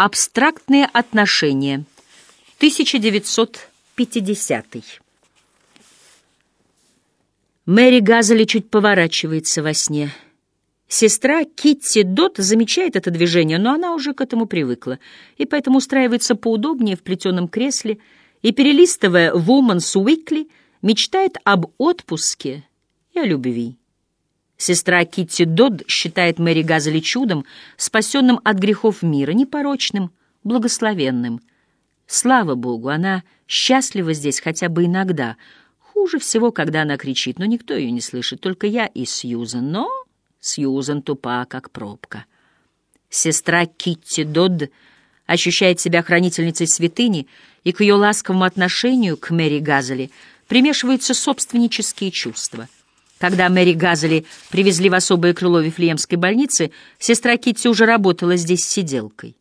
Абстрактные отношения. 1950. Мэри Газели чуть поворачивается во сне. Сестра Китти Дот замечает это движение, но она уже к этому привыкла, и поэтому устраивается поудобнее в плетеном кресле и, перелистывая «Woman's Weekly», мечтает об отпуске и о любви. Сестра Китти Додд считает Мэри Газели чудом, спасенным от грехов мира, непорочным, благословенным. Слава Богу, она счастлива здесь хотя бы иногда. Хуже всего, когда она кричит, но никто ее не слышит, только я и Сьюзен. Но Сьюзен тупа, как пробка. Сестра Китти Додд ощущает себя хранительницей святыни, и к ее ласковому отношению к Мэри Газели примешиваются собственнические чувства — когда Мэри Газели привезли в особое крыло Вифлеемской больницы, сестра Китти уже работала здесь сиделкой.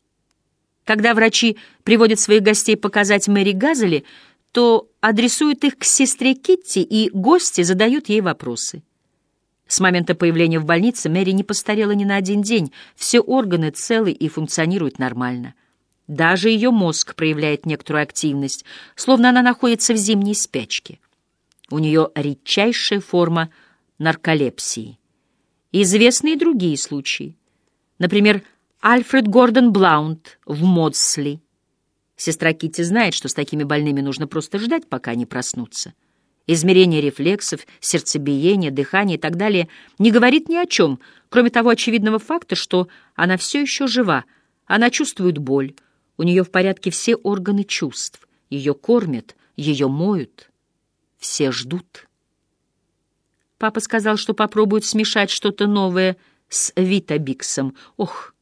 Когда врачи приводят своих гостей показать Мэри Газели, то адресуют их к сестре Китти, и гости задают ей вопросы. С момента появления в больнице Мэри не постарела ни на один день, все органы целы и функционируют нормально. Даже ее мозг проявляет некоторую активность, словно она находится в зимней спячке. У нее редчайшая форма – нарколепсии. Известны и другие случаи. Например, Альфред Гордон Блаунд в Модсли. Сестра Китти знает, что с такими больными нужно просто ждать, пока они проснутся. Измерение рефлексов, сердцебиения, дыхания и так далее не говорит ни о чем, кроме того очевидного факта, что она все еще жива, она чувствует боль, у нее в порядке все органы чувств, ее кормят, ее моют, все ждут. Папа сказал, что попробует смешать что-то новое с Витабиксом. Ох,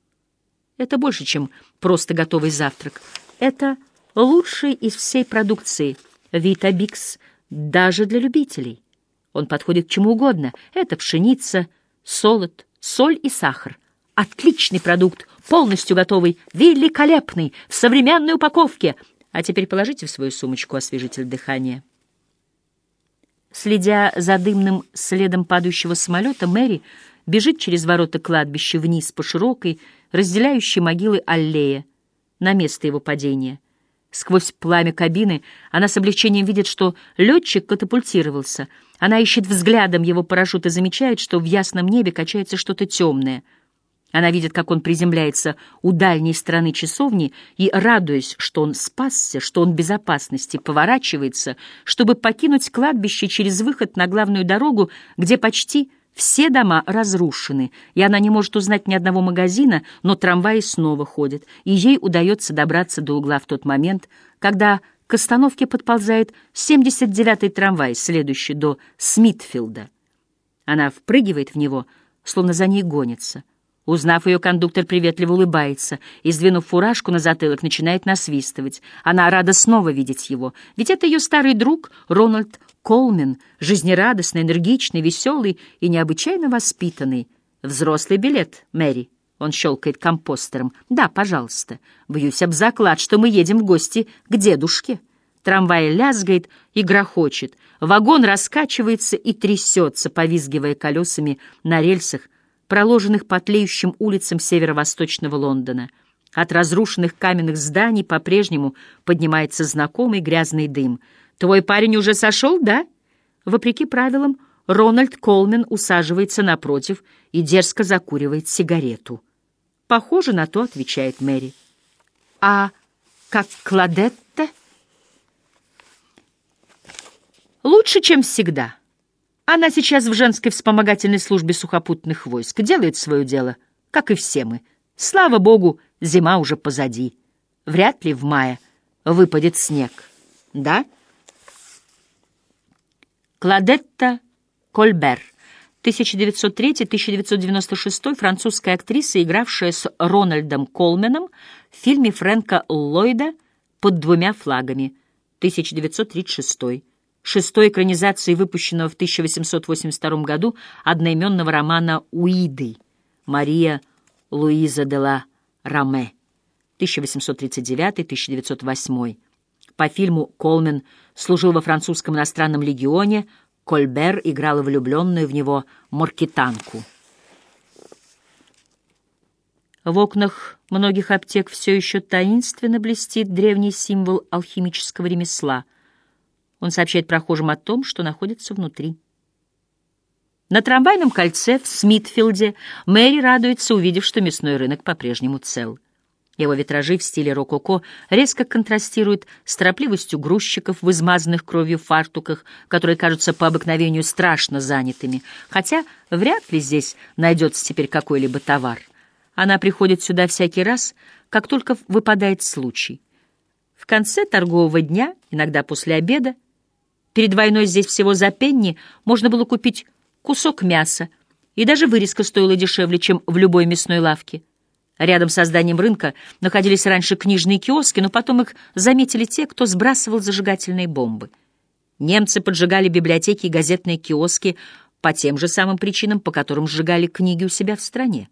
это больше, чем просто готовый завтрак. Это лучший из всей продукции. Витабикс даже для любителей. Он подходит к чему угодно. Это пшеница, солод, соль и сахар. Отличный продукт, полностью готовый, великолепный, в современной упаковке. А теперь положите в свою сумочку освежитель дыхания. Следя за дымным следом падающего самолета, Мэри бежит через ворота кладбища вниз по широкой, разделяющей могилы аллее, на место его падения. Сквозь пламя кабины она с облегчением видит, что летчик катапультировался. Она ищет взглядом его парашют и замечает, что в ясном небе качается что-то темное — она видит, как он приземляется у дальней стороны часовни и, радуясь, что он спасся, что он в безопасности, поворачивается, чтобы покинуть кладбище через выход на главную дорогу, где почти все дома разрушены, и она не может узнать ни одного магазина, но трамваи снова ходят, и ей удается добраться до угла в тот момент, когда к остановке подползает 79-й трамвай, следующий до Смитфилда. Она впрыгивает в него, словно за ней гонится — Узнав ее, кондуктор приветливо улыбается и, сдвинув фуражку на затылок, начинает насвистывать. Она рада снова видеть его, ведь это ее старый друг Рональд Колмен, жизнерадостный, энергичный, веселый и необычайно воспитанный. «Взрослый билет, Мэри», — он щелкает компостером. «Да, пожалуйста. Бьюсь об заклад, что мы едем в гости к дедушке». Трамвай лязгает и грохочет. Вагон раскачивается и трясется, повизгивая колесами на рельсах, проложенных по тлеющим улицам северо-восточного Лондона. От разрушенных каменных зданий по-прежнему поднимается знакомый грязный дым. «Твой парень уже сошел, да?» Вопреки правилам, Рональд Колмен усаживается напротив и дерзко закуривает сигарету. «Похоже на то», — отвечает Мэри. «А как Кладетта?» «Лучше, чем всегда». Она сейчас в женской вспомогательной службе сухопутных войск, делает свое дело, как и все мы. Слава богу, зима уже позади. Вряд ли в мае выпадет снег. Да? Кладетта Кольбер, 1903-1996, французская актриса, игравшая с Рональдом Колменом в фильме Фрэнка Ллойда «Под двумя флагами», 1936 шестой экранизации выпущенного в 1882 году одноименного романа «Уиды» Мария Луиза де ла Раме, 1839-1908. По фильму Колмен служил во французском иностранном легионе, Кольбер играла влюбленную в него маркетанку. В окнах многих аптек все еще таинственно блестит древний символ алхимического ремесла. Он сообщает прохожим о том, что находится внутри. На трамвайном кольце в Смитфилде Мэри радуется, увидев, что мясной рынок по-прежнему цел. Его витражи в стиле рококо резко контрастируют с торопливостью грузчиков в измазанных кровью фартуках, которые кажутся по обыкновению страшно занятыми, хотя вряд ли здесь найдется теперь какой-либо товар. Она приходит сюда всякий раз, как только выпадает случай. В конце торгового дня, иногда после обеда, перед войной здесь всего за пенни можно было купить кусок мяса, и даже вырезка стоила дешевле, чем в любой мясной лавке. Рядом со зданием рынка находились раньше книжные киоски, но потом их заметили те, кто сбрасывал зажигательные бомбы. Немцы поджигали библиотеки и газетные киоски по тем же самым причинам, по которым сжигали книги у себя в стране.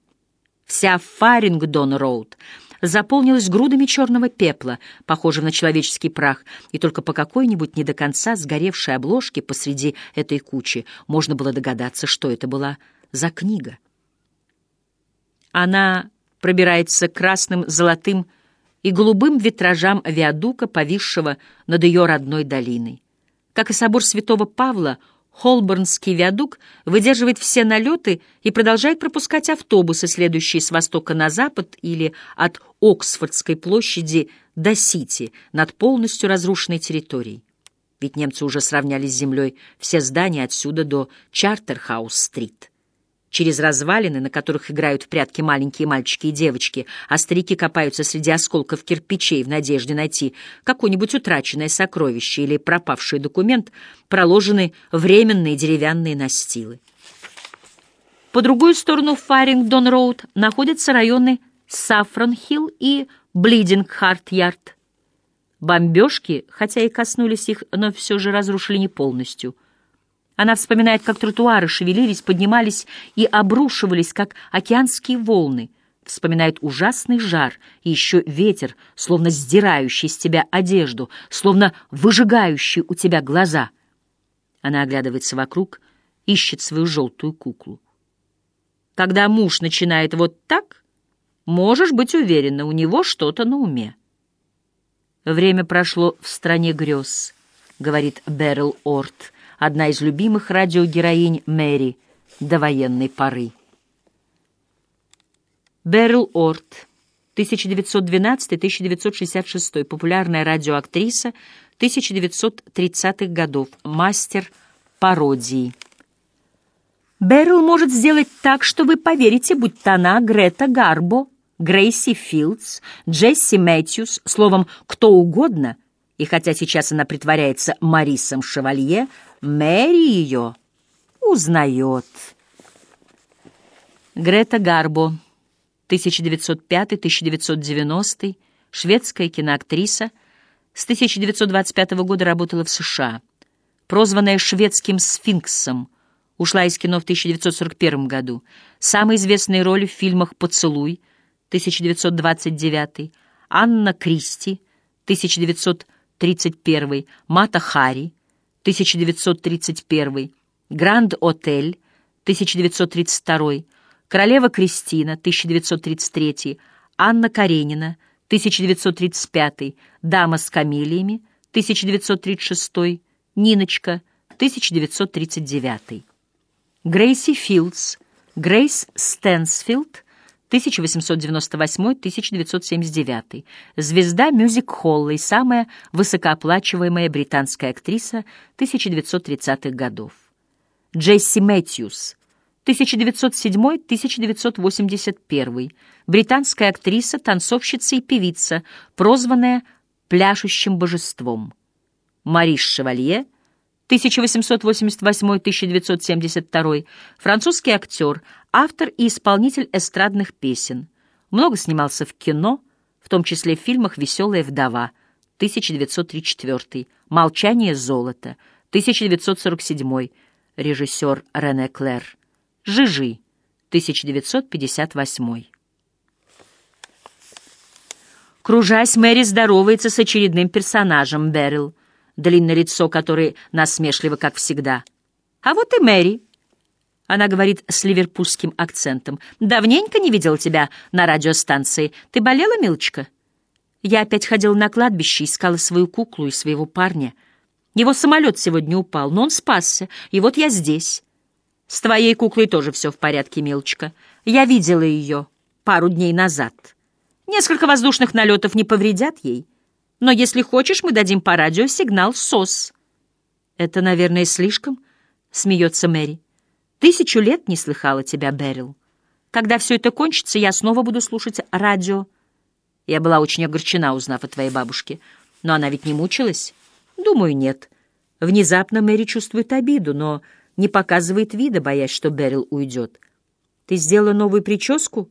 Вся Фарингдон-Роуд заполнилась грудами черного пепла, похожим на человеческий прах, и только по какой-нибудь не до конца сгоревшей обложке посреди этой кучи можно было догадаться, что это была за книга. Она пробирается красным, золотым и голубым витражам виадука, повисшего над ее родной долиной. Как и собор святого Павла, Холборнский виадук выдерживает все налеты и продолжает пропускать автобусы, следующие с востока на запад или от Оксфордской площади до Сити, над полностью разрушенной территорией. Ведь немцы уже сравняли с землей все здания отсюда до Чартерхаус-стрит через развалины, на которых играют в прятки маленькие мальчики и девочки, а старики копаются среди осколков кирпичей в надежде найти какое-нибудь утраченное сокровище или пропавший документ, проложены временные деревянные настилы. По другую сторону Фарингдон-Роуд находятся районы Сафрон-Хилл и Блидинг-Харт-Ярд. Бомбежки, хотя и коснулись их, но все же разрушили не полностью – она вспоминает, как тротуары шевелились, поднимались и обрушивались, как океанские волны. Вспоминает ужасный жар и еще ветер, словно сдирающий с тебя одежду, словно выжигающий у тебя глаза. Она оглядывается вокруг, ищет свою желтую куклу. Когда муж начинает вот так, можешь быть уверена, у него что-то на уме. «Время прошло в стране грез», — говорит Берл Орт, — одна из любимых радиогероинь Мэри до военной поры. Берл Орт, 1912-1966, популярная радиоактриса 1930-х годов, мастер пародии. Берл может сделать так, что вы поверите, будто она Грета Гарбо, Грейси Филдс, Джесси Мэтьюс, словом, кто угодно, и хотя сейчас она притворяется Марисом Шевалье, Мэри ее узнает. Грета Гарбо, 1905-1990, шведская киноактриса, с 1925 года работала в США. Прозванная шведским сфинксом, ушла из кино в 1941 году. Самые известные роли в фильмах «Поцелуй» 1929, «Анна Кристи» 1931, «Мата Хари» 1931, Гранд-Отель, 1932, Королева Кристина, 1933, Анна Каренина, 1935, Дама с камелиями, 1936, Ниночка, 1939. Грейси Филдс, Грейс Стэнсфилд, 1898-1979, звезда мюзик-холла и самая высокооплачиваемая британская актриса 1930-х годов. Джесси Мэтьюс, 1907-1981, британская актриса, танцовщица и певица, прозванная «пляшущим божеством». Мариш Шевалье, 1888-1972, французский актер, автор и исполнитель эстрадных песен. Много снимался в кино, в том числе в фильмах «Веселая вдова» 1934, «Молчание золота» 1947, режиссер Рене Клэр, «Жижи» 1958. Кружась, Мэри здоровается с очередным персонажем Берил, длинное лицо которой насмешливо, как всегда. А вот и Мэри. Она говорит с ливерпульским акцентом. «Давненько не видел тебя на радиостанции. Ты болела, милочка?» Я опять ходила на кладбище, искала свою куклу и своего парня. Его самолет сегодня упал, но он спасся, и вот я здесь. С твоей куклой тоже все в порядке, милочка. Я видела ее пару дней назад. Несколько воздушных налетов не повредят ей. Но если хочешь, мы дадим по радио сигнал СОС. Это, наверное, слишком, — смеется Мэри. Тысячу лет не слыхала тебя, Берил. Когда все это кончится, я снова буду слушать радио. Я была очень огорчена, узнав о твоей бабушке. Но она ведь не мучилась? Думаю, нет. Внезапно Мэри чувствует обиду, но не показывает вида, боясь, что Берил уйдет. Ты сделала новую прическу?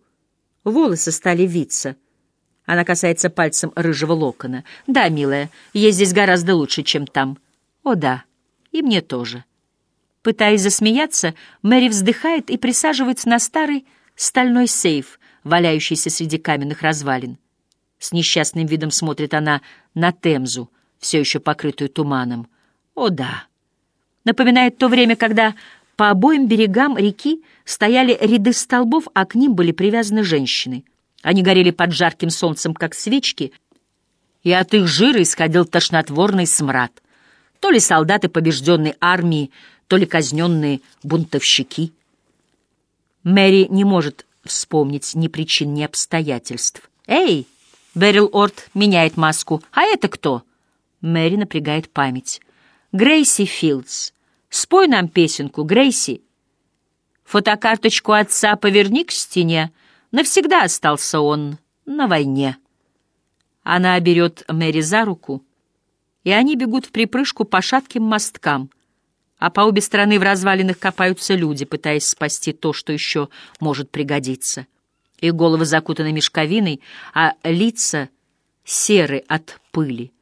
Волосы стали виться. Она касается пальцем рыжего локона. Да, милая, ей здесь гораздо лучше, чем там. О, да, и мне тоже. Пытаясь засмеяться, Мэри вздыхает и присаживается на старый стальной сейф, валяющийся среди каменных развалин. С несчастным видом смотрит она на Темзу, все еще покрытую туманом. О да! Напоминает то время, когда по обоим берегам реки стояли ряды столбов, а к ним были привязаны женщины. Они горели под жарким солнцем, как свечки, и от их жира исходил тошнотворный смрад. То ли солдаты побежденной армии, то ли казненные бунтовщики. Мэри не может вспомнить ни причин, ни обстоятельств. «Эй!» — Берил Орт меняет маску. «А это кто?» Мэри напрягает память. «Грейси Филдс. Спой нам песенку, Грейси». Фотокарточку отца поверни к стене. Навсегда остался он на войне. Она берет Мэри за руку, и они бегут в припрыжку по шатким мосткам — а по обе стороны в развалинах копаются люди, пытаясь спасти то, что еще может пригодиться. Их головы закутаны мешковиной, а лица серы от пыли.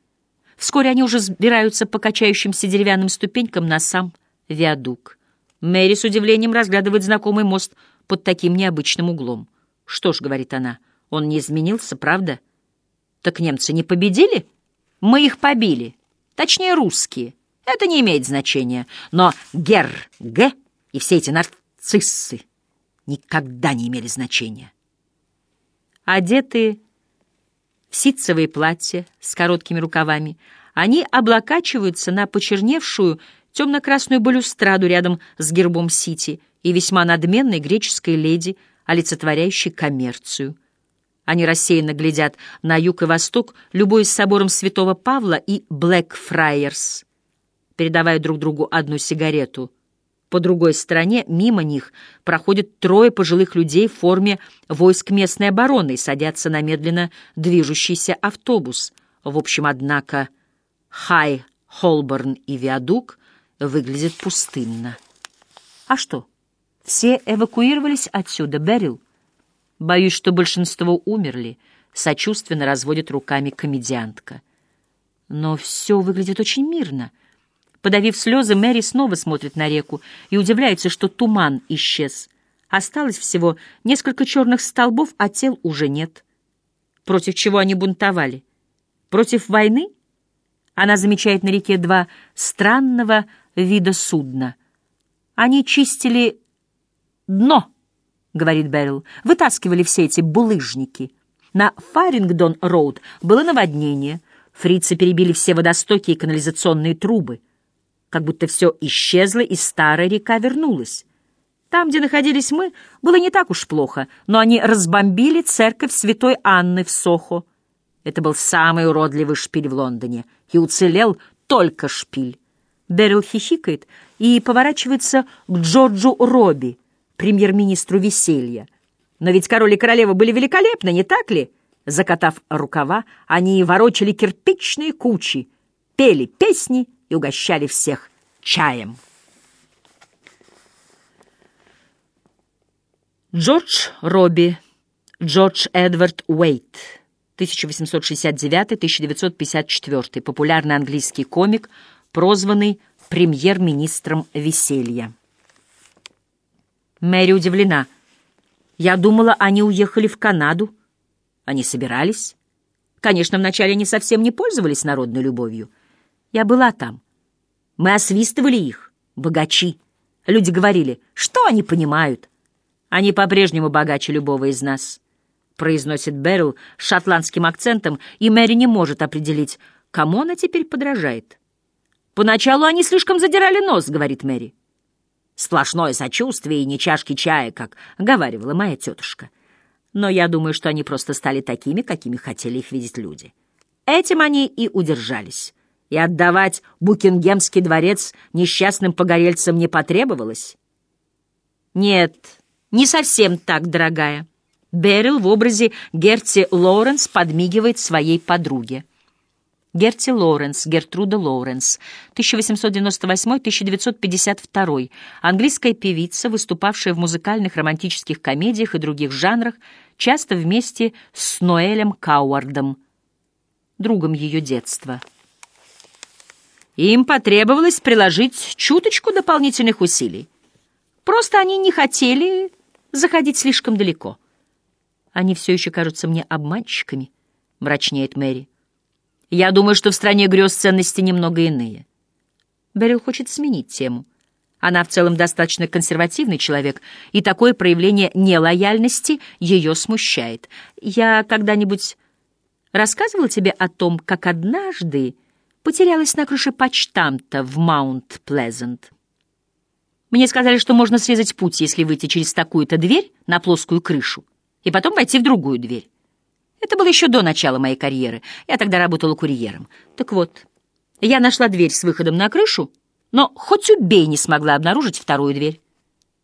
Вскоре они уже сбираются по качающимся деревянным ступенькам на сам виадук. Мэри с удивлением разглядывает знакомый мост под таким необычным углом. «Что ж», — говорит она, — «он не изменился, правда?» «Так немцы не победили?» «Мы их побили. Точнее, русские». Это не имеет значения. Но Гер Г и все эти нарциссы никогда не имели значения. Одетые в ситцевые платья с короткими рукавами, они облокачиваются на почерневшую темно-красную балюстраду рядом с гербом Сити и весьма надменной греческой леди, олицетворяющей коммерцию. Они рассеянно глядят на юг и восток, любуясь собором святого Павла и Блэкфрайерс передавая друг другу одну сигарету. По другой стороне, мимо них, проходят трое пожилых людей в форме войск местной обороны и садятся на медленно движущийся автобус. В общем, однако, Хай, Холборн и Виадук выглядят пустынно. А что? Все эвакуировались отсюда, Берил? Боюсь, что большинство умерли, сочувственно разводит руками комедиантка. Но все выглядит очень мирно. Подавив слезы, Мэри снова смотрит на реку и удивляется, что туман исчез. Осталось всего несколько черных столбов, а тел уже нет. Против чего они бунтовали? Против войны? Она замечает на реке два странного вида судна. Они чистили дно, говорит Берил, вытаскивали все эти булыжники. На Фарингдон-роуд было наводнение. Фрицы перебили все водостоки и канализационные трубы как будто все исчезло, и старая река вернулась. Там, где находились мы, было не так уж плохо, но они разбомбили церковь святой Анны в Сохо. Это был самый уродливый шпиль в Лондоне, и уцелел только шпиль. Берил хихикает и поворачивается к Джорджу Робби, премьер-министру веселья. Но ведь король и королева были великолепны, не так ли? Закатав рукава, они ворочали кирпичные кучи, пели песни и угощали всех чаем. Джордж Робби, Джордж Эдвард Уэйт, 1869-1954, популярный английский комик, прозванный премьер-министром веселья. Мэри удивлена. Я думала, они уехали в Канаду. Они собирались. Конечно, вначале они совсем не пользовались народной любовью. Я была там. Мы освистывали их, богачи. Люди говорили, что они понимают? Они по-прежнему богаче любого из нас, произносит Берл с шотландским акцентом, и Мэри не может определить, кому она теперь подражает. Поначалу они слишком задирали нос, говорит Мэри. Сплошное сочувствие и не чашки чая, как говаривала моя тетушка. Но я думаю, что они просто стали такими, какими хотели их видеть люди. Этим они и удержались и отдавать Букингемский дворец несчастным погорельцам не потребовалось? Нет, не совсем так, дорогая. Берил в образе Герти Лоуренс подмигивает своей подруге. Герти Лоуренс, Гертруда Лоуренс, 1898-1952, английская певица, выступавшая в музыкальных романтических комедиях и других жанрах, часто вместе с Ноэлем Кауардом, другом ее детства. Им потребовалось приложить чуточку дополнительных усилий. Просто они не хотели заходить слишком далеко. Они все еще кажутся мне обманщиками, — мрачнеет Мэри. Я думаю, что в стране грез ценности немного иные. Берил хочет сменить тему. Она в целом достаточно консервативный человек, и такое проявление нелояльности ее смущает. Я когда-нибудь рассказывала тебе о том, как однажды потерялась на крыше почтамта в Маунт-Плезант. Мне сказали, что можно срезать путь, если выйти через такую-то дверь на плоскую крышу, и потом войти в другую дверь. Это было еще до начала моей карьеры. Я тогда работала курьером. Так вот, я нашла дверь с выходом на крышу, но хоть убей не смогла обнаружить вторую дверь.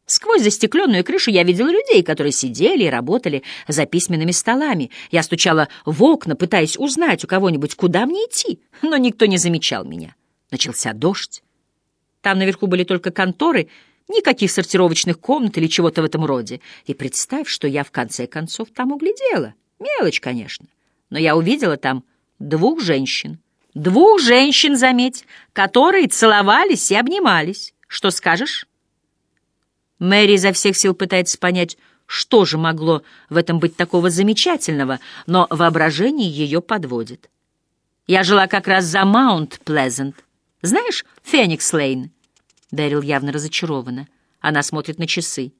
Сквозь застекленную крышу я видела людей, которые сидели и работали за письменными столами. Я стучала в окна, пытаясь узнать у кого-нибудь, куда мне идти, но никто не замечал меня. Начался дождь. Там наверху были только конторы, никаких сортировочных комнат или чего-то в этом роде. И представь, что я в конце концов там углядела. Мелочь, конечно. Но я увидела там двух женщин. Двух женщин, заметь, которые целовались и обнимались. Что скажешь? Мэри изо всех сил пытается понять, что же могло в этом быть такого замечательного, но воображение ее подводит. Я жила как раз за Маунт-Плезент. Знаешь, Феникс-Лейн? Дэрил явно разочарована. Она смотрит на часы.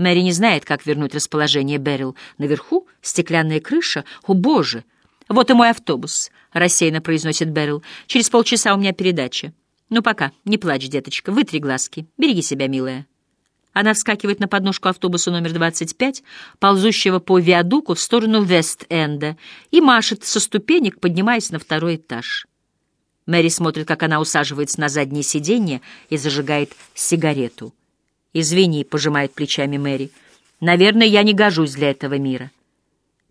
Мэри не знает, как вернуть расположение Берил. Наверху стеклянная крыша. О, боже! Вот и мой автобус, — рассеянно произносит Берил. Через полчаса у меня передача. Ну, пока, не плачь, деточка, вытри глазки. Береги себя, милая. Она вскакивает на подножку автобуса номер 25, ползущего по виадуку в сторону Вест-Энда, и машет со ступенек, поднимаясь на второй этаж. Мэри смотрит, как она усаживается на заднее сиденье и зажигает сигарету. «Извини», — пожимает плечами Мэри, — «наверное, я не гожусь для этого мира».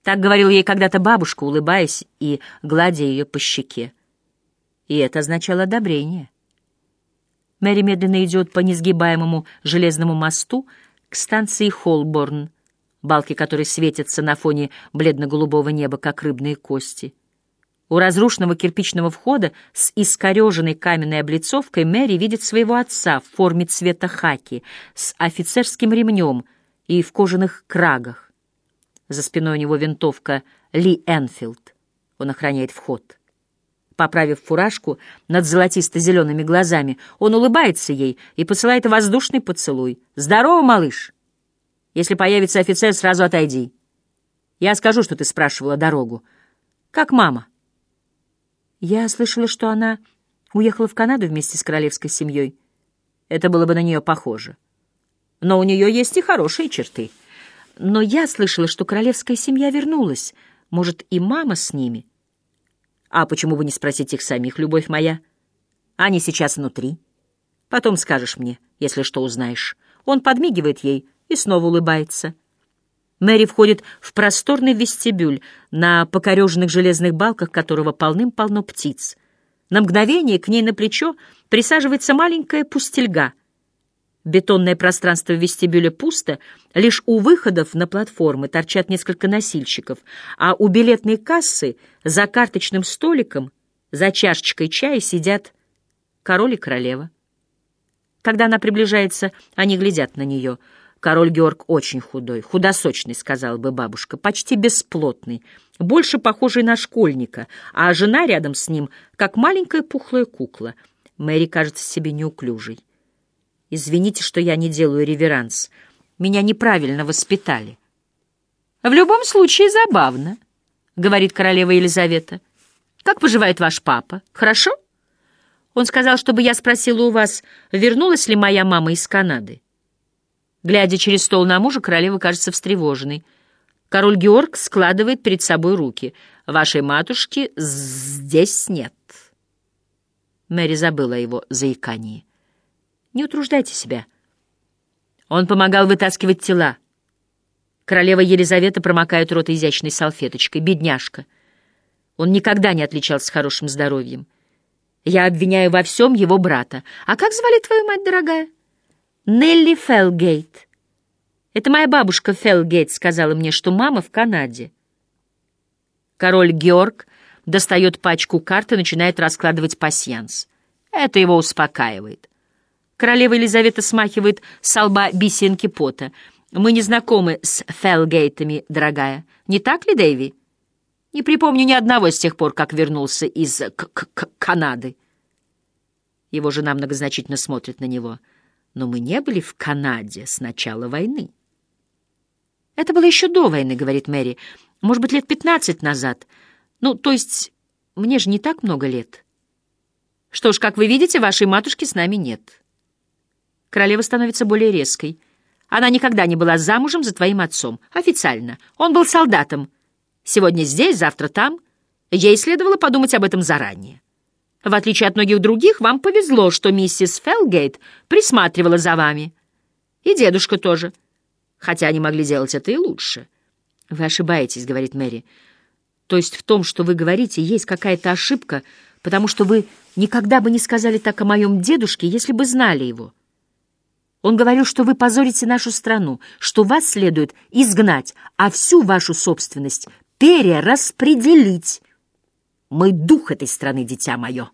Так говорила ей когда-то бабушка, улыбаясь и гладя ее по щеке. И это означало одобрение. Мэри медленно идет по несгибаемому железному мосту к станции Холборн, балки которой светятся на фоне бледно-голубого неба, как рыбные кости. У разрушенного кирпичного входа с искореженной каменной облицовкой Мэри видит своего отца в форме цвета хаки, с офицерским ремнем и в кожаных крагах. За спиной у него винтовка Ли Энфилд. Он охраняет вход. Поправив фуражку над золотисто-зелеными глазами, он улыбается ей и посылает воздушный поцелуй. «Здорово, малыш! Если появится офицер, сразу отойди. Я скажу, что ты спрашивала дорогу. Как мама?» Я слышала, что она уехала в Канаду вместе с королевской семьей. Это было бы на нее похоже. Но у нее есть и хорошие черты. Но я слышала, что королевская семья вернулась. Может, и мама с ними? А почему бы не спросить их самих, любовь моя? Они сейчас внутри. Потом скажешь мне, если что узнаешь. Он подмигивает ей и снова улыбается. Мэри входит в просторный вестибюль, на покореженных железных балках которого полным-полно птиц. На мгновение к ней на плечо присаживается маленькая пустельга. Бетонное пространство вестибюля пусто, лишь у выходов на платформы торчат несколько носильщиков, а у билетной кассы за карточным столиком, за чашечкой чая сидят король и королева. Когда она приближается, они глядят на нее. Король Георг очень худой, худосочный, сказала бы бабушка, почти бесплотный, больше похожий на школьника, а жена рядом с ним, как маленькая пухлая кукла. Мэри кажется себе неуклюжей. Извините, что я не делаю реверанс. Меня неправильно воспитали. В любом случае забавно, — говорит королева Елизавета. Как поживает ваш папа? Хорошо? Он сказал, чтобы я спросила у вас, вернулась ли моя мама из Канады. Глядя через стол на мужа, королева кажется встревоженной. Король Георг складывает перед собой руки. Вашей матушки здесь нет. Мэри забыла о его заикании. Не утруждайте себя. Он помогал вытаскивать тела. Королева Елизавета промокает рот изящной салфеточкой. Бедняжка. Он никогда не отличался хорошим здоровьем. Я обвиняю во всем его брата. А как звали твою мать, дорогая? Нелли Фелгейт. Это моя бабушка Фелгейт сказала мне, что мама в Канаде. Король Георг достает пачку карт и начинает раскладывать пасьянс. Это его успокаивает. Королева Елизавета смахивает с лба бисинки пота. «Мы не знакомы с Фелгейтами, дорогая. Не так ли, Дэйви?» «Не припомню ни одного с тех пор, как вернулся из К -К -К Канады». Его жена многозначительно смотрит на него. «Но мы не были в Канаде с начала войны». «Это было еще до войны», — говорит Мэри. «Может быть, лет пятнадцать назад. Ну, то есть, мне же не так много лет». «Что ж, как вы видите, вашей матушки с нами нет». Королева становится более резкой. Она никогда не была замужем за твоим отцом. Официально. Он был солдатом. Сегодня здесь, завтра там. Ей следовало подумать об этом заранее. В отличие от многих других, вам повезло, что миссис Фелгейт присматривала за вами. И дедушка тоже. Хотя они могли делать это и лучше. «Вы ошибаетесь», — говорит Мэри. «То есть в том, что вы говорите, есть какая-то ошибка, потому что вы никогда бы не сказали так о моем дедушке, если бы знали его». Он говорил, что вы позорите нашу страну, что вас следует изгнать, а всю вашу собственность перераспределить. Мы дух этой страны, дитя мое.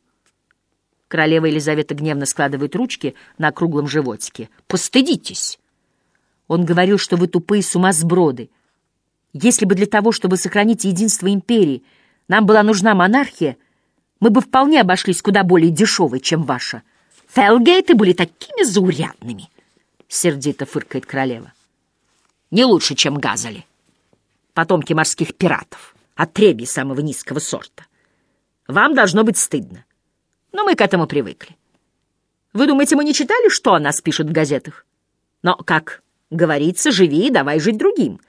Королева Елизавета гневно складывает ручки на круглом животике. Постыдитесь. Он говорил, что вы тупые сумасброды. Если бы для того, чтобы сохранить единство империи, нам была нужна монархия, мы бы вполне обошлись куда более дешевой, чем ваша. Фелгейты были такими заурядными. — сердито фыркает королева. «Не лучше, чем Газали. Потомки морских пиратов, отребьи самого низкого сорта. Вам должно быть стыдно. Но мы к этому привыкли. Вы думаете, мы не читали, что о нас пишут в газетах? Но, как говорится, живи и давай жить другим.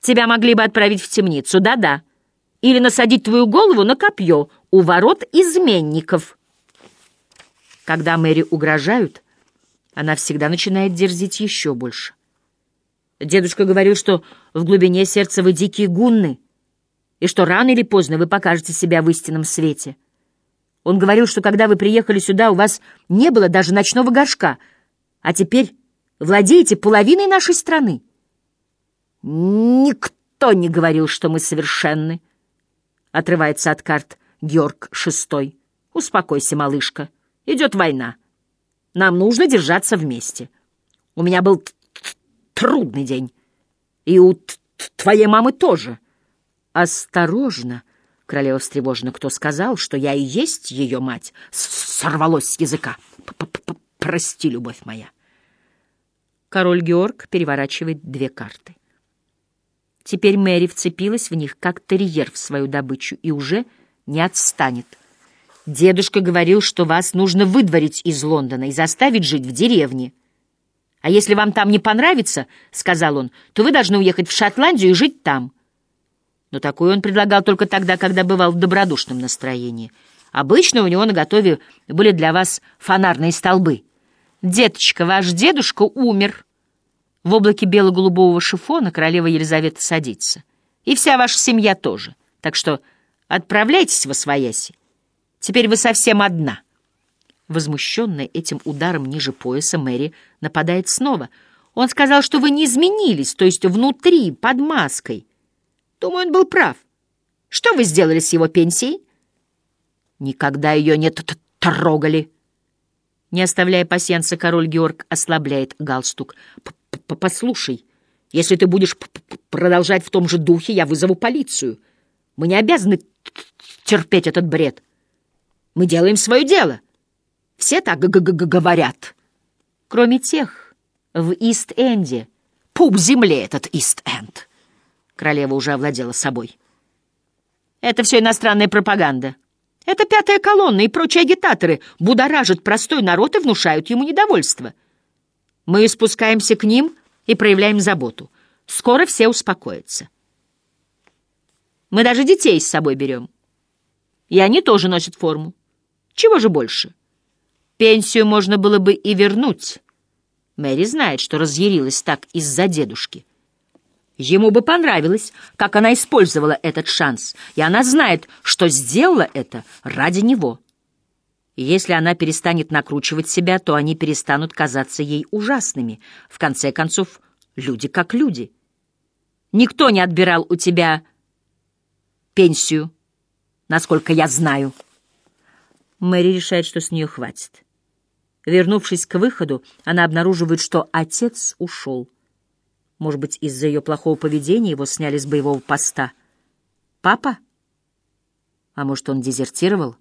Тебя могли бы отправить в темницу, да-да, или насадить твою голову на копье у ворот изменников». Когда Мэри угрожают, она всегда начинает дерзить еще больше. Дедушка говорил, что в глубине сердца вы дикие гунны, и что рано или поздно вы покажете себя в истинном свете. Он говорил, что когда вы приехали сюда, у вас не было даже ночного горшка, а теперь владеете половиной нашей страны. Никто не говорил, что мы совершенны, — отрывается от карт Георг Шестой. Успокойся, малышка, идет война. Нам нужно держаться вместе. У меня был трудный день. И у твоей мамы тоже. Осторожно, королева встревожена. Кто сказал, что я и есть ее мать? Сорвалось с языка. П -п -п Прости, любовь моя. Король Георг переворачивает две карты. Теперь Мэри вцепилась в них, как терьер в свою добычу, и уже не отстанет. Дедушка говорил, что вас нужно выдворить из Лондона и заставить жить в деревне. А если вам там не понравится, — сказал он, — то вы должны уехать в Шотландию и жить там. Но такое он предлагал только тогда, когда бывал в добродушном настроении. Обычно у него на готове были для вас фонарные столбы. «Деточка, ваш дедушка умер». В облаке бело-голубого шифона королева Елизавета садится. И вся ваша семья тоже. Так что отправляйтесь во свояси. Теперь вы совсем одна». Возмущенная этим ударом ниже пояса, Мэри нападает снова. «Он сказал, что вы не изменились, то есть внутри, под маской. Думаю, он был прав. Что вы сделали с его пенсией?» «Никогда ее не трогали». Не оставляя пасьянса, король Георг ослабляет галстук. «Послушай, если ты будешь продолжать в том же духе, я вызову полицию. Мы не обязаны терпеть этот бред». Мы делаем свое дело. Все так г -г -г говорят. кроме тех в Ист-Энде. Пуп земле этот Ист-Энд! Королева уже овладела собой. Это все иностранная пропаганда. Это пятая колонна и прочие агитаторы будоражат простой народ и внушают ему недовольство. Мы спускаемся к ним и проявляем заботу. Скоро все успокоятся. Мы даже детей с собой берем. И они тоже носят форму. Чего же больше? Пенсию можно было бы и вернуть. Мэри знает, что разъярилась так из-за дедушки. Ему бы понравилось, как она использовала этот шанс, и она знает, что сделала это ради него. Если она перестанет накручивать себя, то они перестанут казаться ей ужасными. В конце концов, люди как люди. Никто не отбирал у тебя пенсию, насколько я знаю. Мэри решает, что с нее хватит. Вернувшись к выходу, она обнаруживает, что отец ушел. Может быть, из-за ее плохого поведения его сняли с боевого поста. Папа? А может, он дезертировал?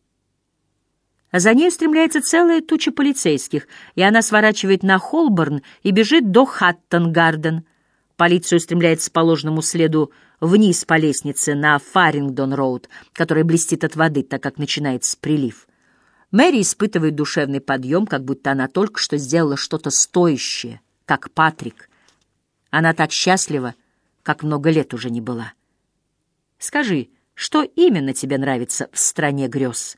А за ней устремляется целая туча полицейских, и она сворачивает на Холборн и бежит до Хаттон-Гарден. Полиция устремляется по ложному следу вниз по лестнице на Фарингдон-Роуд, которая блестит от воды, так как начинается прилив. Мэри испытывает душевный подъем, как будто она только что сделала что-то стоящее, как Патрик. Она так счастлива, как много лет уже не была. Скажи, что именно тебе нравится в стране грез?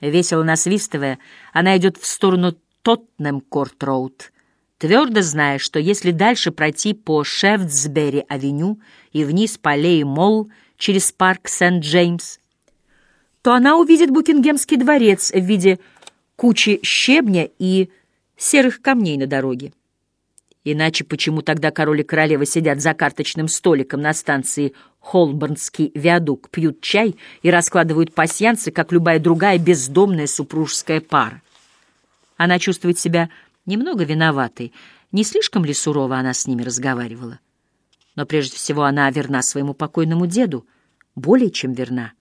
Весело насвистывая, она идет в сторону Тоттенем-Корт-Роуд, твердо зная, что если дальше пройти по Шефтсбери-авеню и вниз по Лей-Молл через парк Сент-Джеймс, то она увидит Букингемский дворец в виде кучи щебня и серых камней на дороге. Иначе почему тогда король и королева сидят за карточным столиком на станции Холборнский виадук, пьют чай и раскладывают пасьянцы, как любая другая бездомная супружеская пара? Она чувствует себя немного виноватой. Не слишком ли сурово она с ними разговаривала? Но прежде всего она верна своему покойному деду, более чем верна.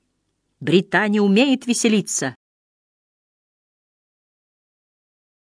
Британия умеет веселиться.